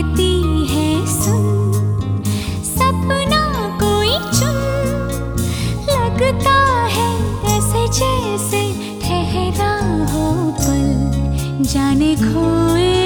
है कोई लगता है ऐसे जैसे ठहरा हो जाने खोए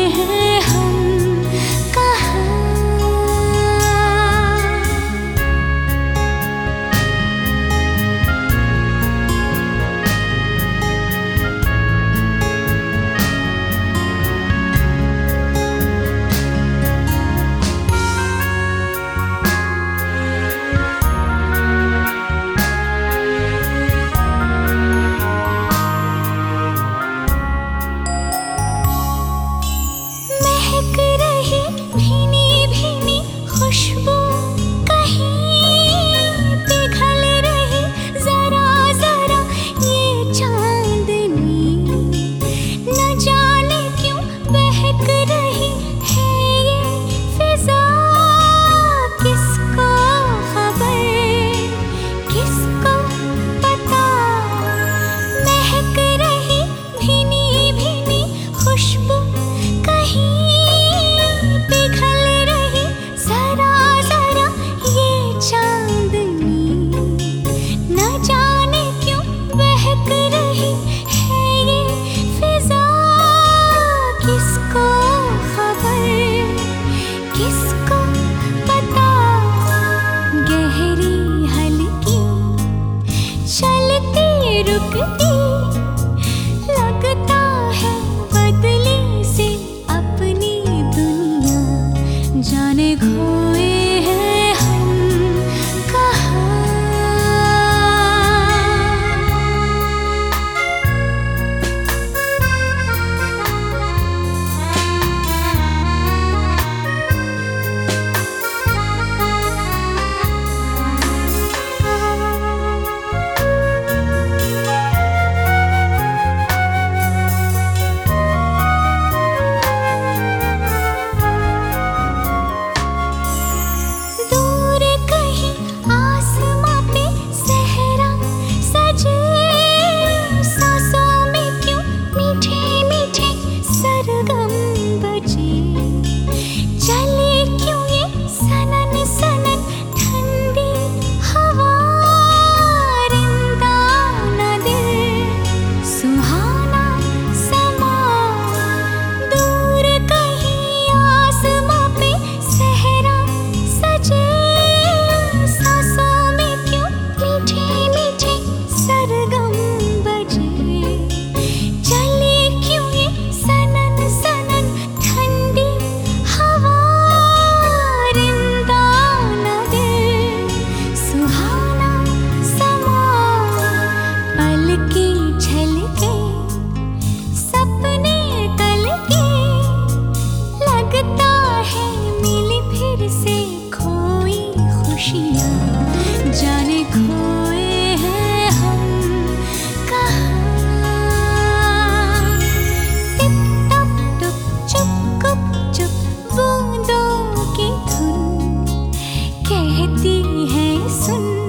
歩く खुशियाँ खोए हैं हम कहाँ। चुप कहती है सुन।